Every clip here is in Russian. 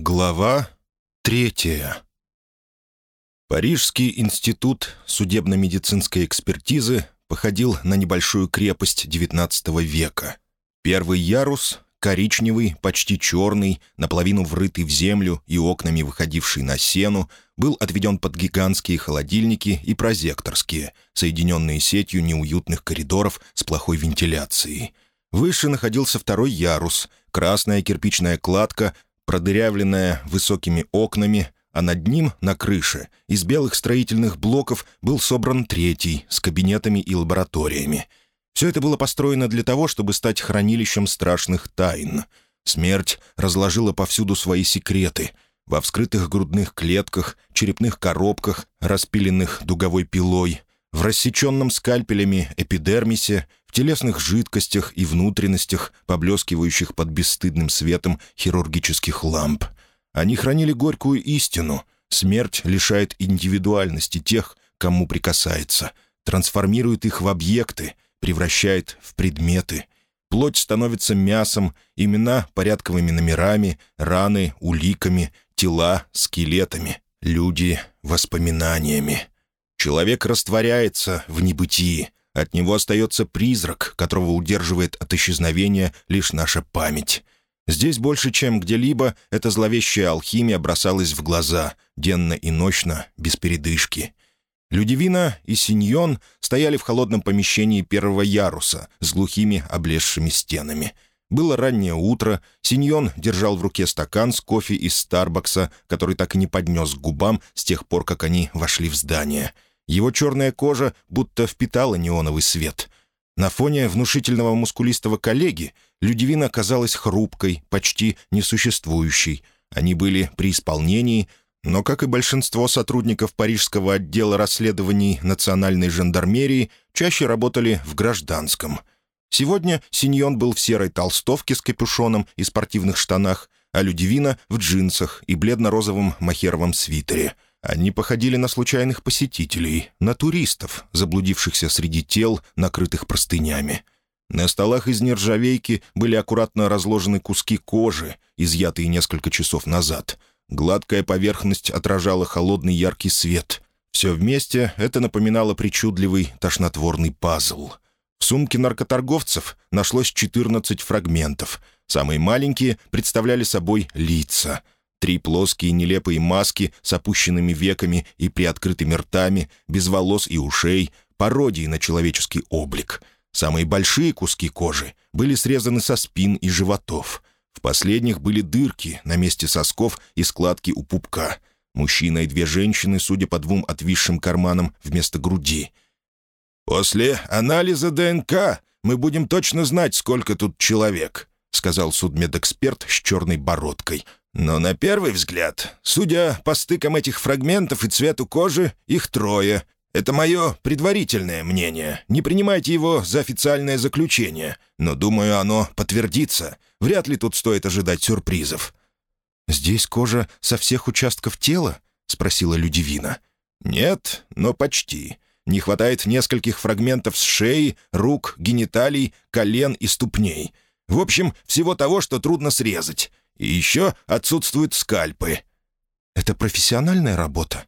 Глава третья. Парижский институт судебно-медицинской экспертизы походил на небольшую крепость XIX века. Первый ярус — коричневый, почти черный, наполовину врытый в землю и окнами выходивший на сену, был отведен под гигантские холодильники и прозекторские, соединенные сетью неуютных коридоров с плохой вентиляцией. Выше находился второй ярус — красная кирпичная кладка — продырявленная высокими окнами, а над ним, на крыше, из белых строительных блоков был собран третий, с кабинетами и лабораториями. Все это было построено для того, чтобы стать хранилищем страшных тайн. Смерть разложила повсюду свои секреты — во вскрытых грудных клетках, черепных коробках, распиленных дуговой пилой, в рассеченном скальпелями эпидермисе, в телесных жидкостях и внутренностях, поблескивающих под бесстыдным светом хирургических ламп. Они хранили горькую истину. Смерть лишает индивидуальности тех, кому прикасается, трансформирует их в объекты, превращает в предметы. Плоть становится мясом, имена — порядковыми номерами, раны — уликами, тела — скелетами, люди — воспоминаниями. Человек растворяется в небытии. От него остается призрак, которого удерживает от исчезновения лишь наша память. Здесь больше, чем где-либо, эта зловещая алхимия бросалась в глаза, денно и ночно, без передышки. Людивина и Синьон стояли в холодном помещении первого яруса с глухими облезшими стенами. Было раннее утро, Синьон держал в руке стакан с кофе из Старбакса, который так и не поднес к губам с тех пор, как они вошли в здание — его черная кожа будто впитала неоновый свет. На фоне внушительного мускулистого коллеги Людивина казалась хрупкой, почти несуществующей. Они были при исполнении, но, как и большинство сотрудников Парижского отдела расследований национальной жандармерии, чаще работали в гражданском. Сегодня Синьон был в серой толстовке с капюшоном и спортивных штанах, а Людивина — в джинсах и бледно-розовом махеровом свитере — они походили на случайных посетителей, на туристов, заблудившихся среди тел, накрытых простынями. На столах из нержавейки были аккуратно разложены куски кожи, изъятые несколько часов назад. Гладкая поверхность отражала холодный яркий свет. Все вместе это напоминало причудливый тошнотворный пазл. В сумке наркоторговцев нашлось 14 фрагментов. Самые маленькие представляли собой лица — Три плоские нелепые маски с опущенными веками и приоткрытыми ртами, без волос и ушей, пародии на человеческий облик. Самые большие куски кожи были срезаны со спин и животов. В последних были дырки на месте сосков и складки у пупка. Мужчина и две женщины, судя по двум отвисшим карманам, вместо груди. «После анализа ДНК мы будем точно знать, сколько тут человек», — сказал судмедэксперт с черной бородкой — но на первый взгляд, судя по стыкам этих фрагментов и цвету кожи, их трое. Это мое предварительное мнение. Не принимайте его за официальное заключение. Но, думаю, оно подтвердится. Вряд ли тут стоит ожидать сюрпризов». «Здесь кожа со всех участков тела?» — спросила Людивина. «Нет, но почти. Не хватает нескольких фрагментов с шеи, рук, гениталий, колен и ступней. В общем, всего того, что трудно срезать. И еще отсутствуют скальпы». «Это профессиональная работа?»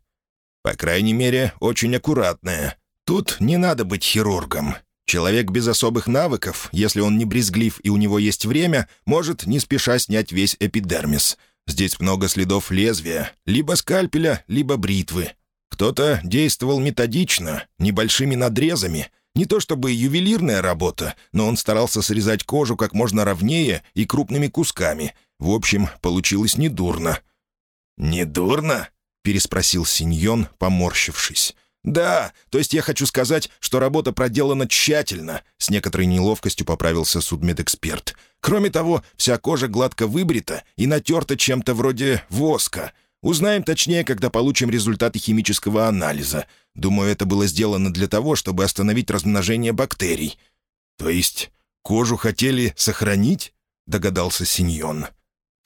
«По крайней мере, очень аккуратная. Тут не надо быть хирургом. Человек без особых навыков, если он не брезглив и у него есть время, может не спеша снять весь эпидермис. Здесь много следов лезвия, либо скальпеля, либо бритвы. Кто-то действовал методично, небольшими надрезами. Не то чтобы ювелирная работа, но он старался срезать кожу как можно ровнее и крупными кусками, в общем, получилось недурно». «Недурно?» — переспросил Синьон, поморщившись. «Да, то есть я хочу сказать, что работа проделана тщательно», — с некоторой неловкостью поправился судмедэксперт. «Кроме того, вся кожа гладко выбрита и натерта чем-то вроде воска. Узнаем точнее, когда получим результаты химического анализа. Думаю, это было сделано для того, чтобы остановить размножение бактерий». «То есть кожу хотели сохранить?» — догадался Синьон.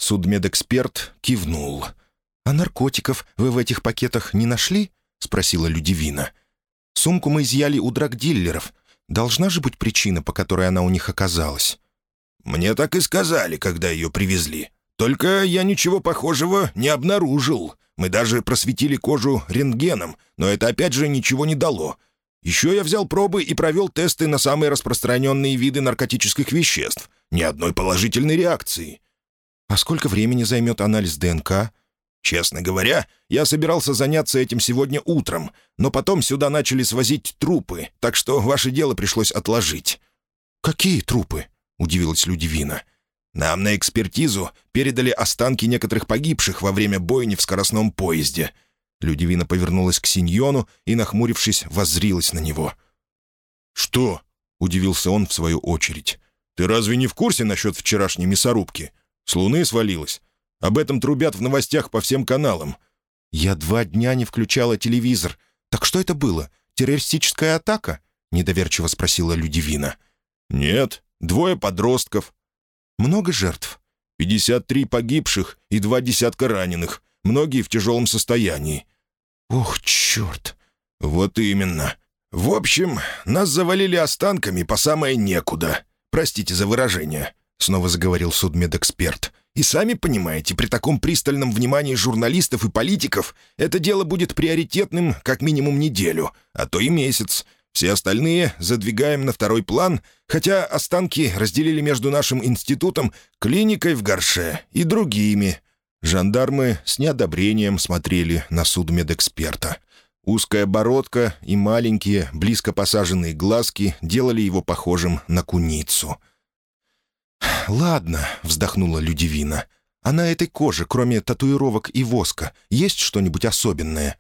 Судмедэксперт кивнул. «А наркотиков вы в этих пакетах не нашли?» — спросила Людивина. «Сумку мы изъяли у драгдиллеров. Должна же быть причина, по которой она у них оказалась». «Мне так и сказали, когда ее привезли. Только я ничего похожего не обнаружил. Мы даже просветили кожу рентгеном, но это опять же ничего не дало. Еще я взял пробы и провел тесты на самые распространенные виды наркотических веществ. Ни одной положительной реакции. А сколько времени займет анализ ДНК? Честно говоря, я собирался заняться этим сегодня утром, но потом сюда начали свозить трупы, так что ваше дело пришлось отложить». «Какие трупы?» — удивилась Людивина. «Нам на экспертизу передали останки некоторых погибших во время бойни в скоростном поезде. Людивина повернулась к Синьону и, нахмурившись, воззрилась на него. «Что?» — удивился он в свою очередь. «Ты разве не в курсе насчет вчерашней мясорубки? С луны свалилась. Об этом трубят в новостях по всем каналам». «Я два дня не включала телевизор. Так что это было? Террористическая атака?» — недоверчиво спросила Людивина. «Нет, двое подростков». «Много жертв?» «Пятьдесят три погибших и два десятка раненых многие в тяжелом состоянии». «Ох, черт!» «Вот именно. В общем, нас завалили останками по самое некуда. Простите за выражение», — снова заговорил судмедэксперт. «И сами понимаете, при таком пристальном внимании журналистов и политиков это дело будет приоритетным как минимум неделю, а то и месяц. Все остальные задвигаем на второй план, хотя останки разделили между нашим институтом, клиникой в Горше и другими, Жандармы с неодобрением смотрели на судмедэксперта. Узкая бородка и маленькие, близко посаженные глазки делали его похожим на куницу. «Ладно», — вздохнула Людивина. «А на этой коже, кроме татуировок и воска, есть что-нибудь особенное?»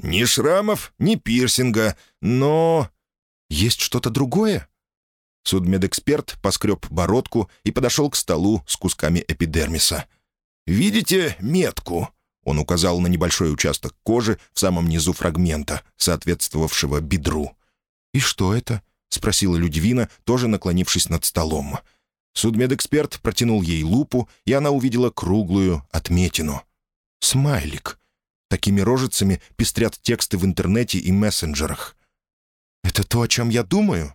«Ни шрамов, ни пирсинга, но...» «Есть что-то другое?» Судмедэксперт поскреб бородку и подошел к столу с кусками эпидермиса. «Видите метку?» Он указал на небольшой участок кожи в самом низу фрагмента, соответствовавшего бедру. «И что это?» — спросила Людвина, тоже наклонившись над столом. Судмедэксперт протянул ей лупу, и она увидела круглую отметину. «Смайлик. Такими рожицами пестрят тексты в интернете и мессенджерах». «Это то, о чем я думаю?»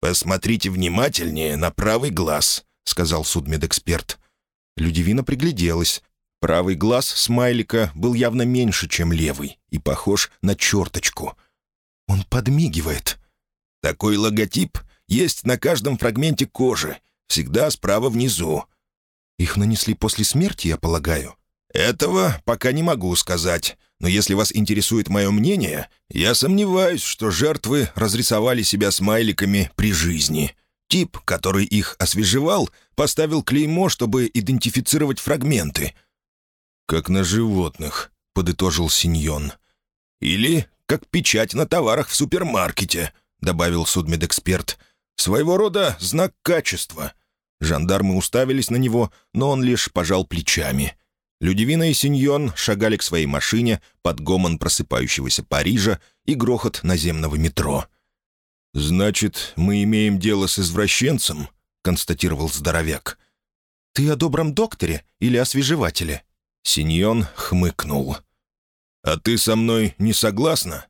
«Посмотрите внимательнее на правый глаз», — сказал судмедэксперт. Людивина пригляделась. Правый глаз смайлика был явно меньше, чем левый, и похож на черточку. Он подмигивает. Такой логотип есть на каждом фрагменте кожи, всегда справа внизу. Их нанесли после смерти, я полагаю? Этого пока не могу сказать. Но если вас интересует мое мнение, я сомневаюсь, что жертвы разрисовали себя смайликами при жизни. Тип, который их освежевал, поставил клеймо, чтобы идентифицировать фрагменты. «Как на животных», — подытожил Синьон. «Или как печать на товарах в супермаркете», — добавил судмедэксперт. «Своего рода знак качества». Жандармы уставились на него, но он лишь пожал плечами. Людивина и Синьон шагали к своей машине под гомон просыпающегося Парижа и грохот наземного метро — «Значит, мы имеем дело с извращенцем?» — констатировал здоровяк. «Ты о добром докторе или освежевателе?» Синьон хмыкнул. «А ты со мной не согласна?»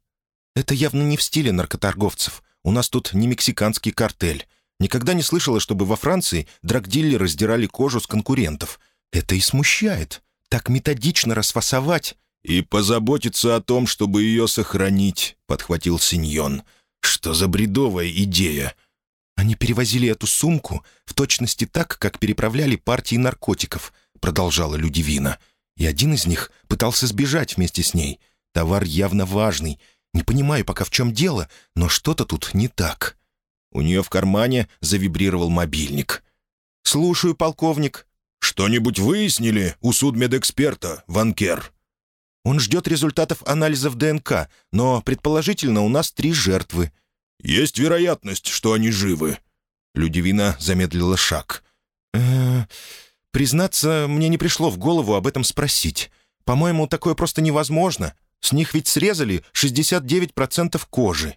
«Это явно не в стиле наркоторговцев. У нас тут не мексиканский картель. Никогда не слышала, чтобы во Франции драгдиллеры раздирали кожу с конкурентов. Это и смущает. Так методично расфасовать...» «И позаботиться о том, чтобы ее сохранить», — подхватил Синьон. «Синьон». Что за бредовая идея? Они перевозили эту сумку в точности так, как переправляли партии наркотиков, продолжала Людивина. И один из них пытался сбежать вместе с ней. Товар явно важный. Не понимаю пока в чем дело, но что-то тут не так. У нее в кармане завибрировал мобильник. «Слушаю, полковник». «Что-нибудь выяснили у судмедэксперта, Ванкер?» Он ждет результатов анализов ДНК, но, предположительно, у нас три жертвы». «Есть вероятность, что они живы». Людивина замедлила шаг. «Э признаться, мне не пришло в голову об этом спросить. По-моему, такое просто невозможно. С них ведь срезали 69% кожи».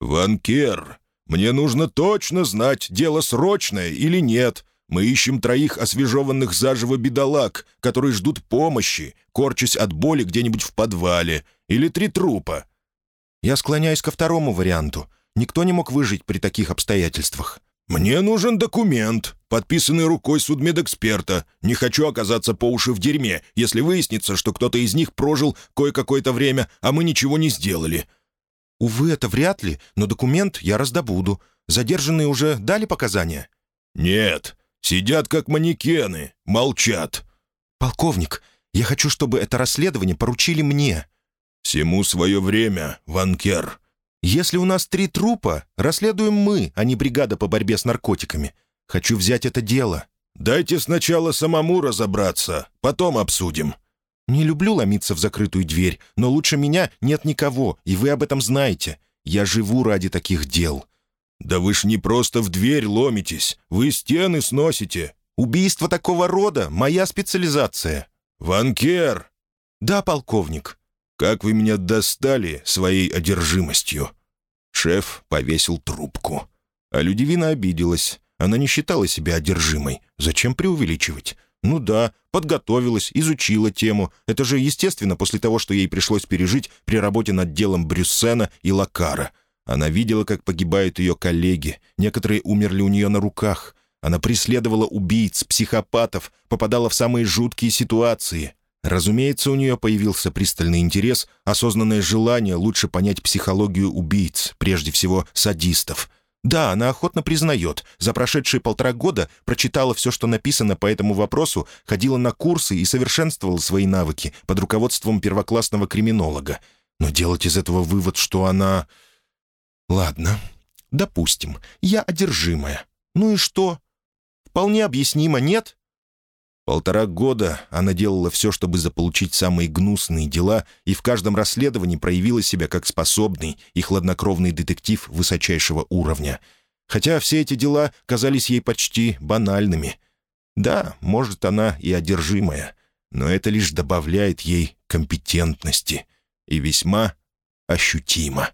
«Ванкер, мне нужно точно знать, дело срочное или нет. Мы ищем троих освежеванных заживо бедолаг, которые ждут помощи, корчась от боли где-нибудь в подвале, или три трупа». «Я склоняюсь ко второму варианту. Никто не мог выжить при таких обстоятельствах». «Мне нужен документ, подписанный рукой судмедэксперта. Не хочу оказаться по уши в дерьме, если выяснится, что кто-то из них прожил кое-какое-то время, а мы ничего не сделали». «Увы, это вряд ли, но документ я раздобуду. Задержанные уже дали показания?» «Нет, сидят как манекены, молчат». «Полковник, я хочу, чтобы это расследование поручили мне». «Всему свое время, Ванкер». «Если у нас три трупа, расследуем мы, а не бригада по борьбе с наркотиками. Хочу взять это дело». «Дайте сначала самому разобраться, потом обсудим». «Не люблю ломиться в закрытую дверь, но лучше меня нет никого, и вы об этом знаете. Я живу ради таких дел». «Да вы ж не просто в дверь ломитесь, вы стены сносите». «Убийство такого рода — моя специализация». «Ванкер!» «Да, полковник». «Как вы меня достали своей одержимостью?» Шеф повесил трубку. А Людивина обиделась. Она не считала себя одержимой. Зачем преувеличивать? Ну да, подготовилась, изучила тему. Это же естественно после того, что ей пришлось пережить при работе над делом Брюссена и Лакара. Она видела, как погибают ее коллеги. Некоторые умерли у нее на руках. Она преследовала убийц, психопатов, попадала в самые жуткие ситуации. Разумеется, у нее появился пристальный интерес, осознанное желание лучше понять психологию убийц, прежде всего садистов. Да, она охотно признает, за прошедшие полтора года прочитала все, что написано по этому вопросу, ходила на курсы и совершенствовала свои навыки под руководством первоклассного криминолога. Но делать из этого вывод, что она... Ладно, допустим, я одержимая. Ну и что? Вполне объяснимо, нет? Полтора года она делала все, чтобы заполучить самые гнусные дела, и в каждом расследовании проявила себя как способный и хладнокровный детектив высочайшего уровня. Хотя все эти дела казались ей почти банальными. Да, может, она и одержимая, но это лишь добавляет ей компетентности. И весьма ощутимо.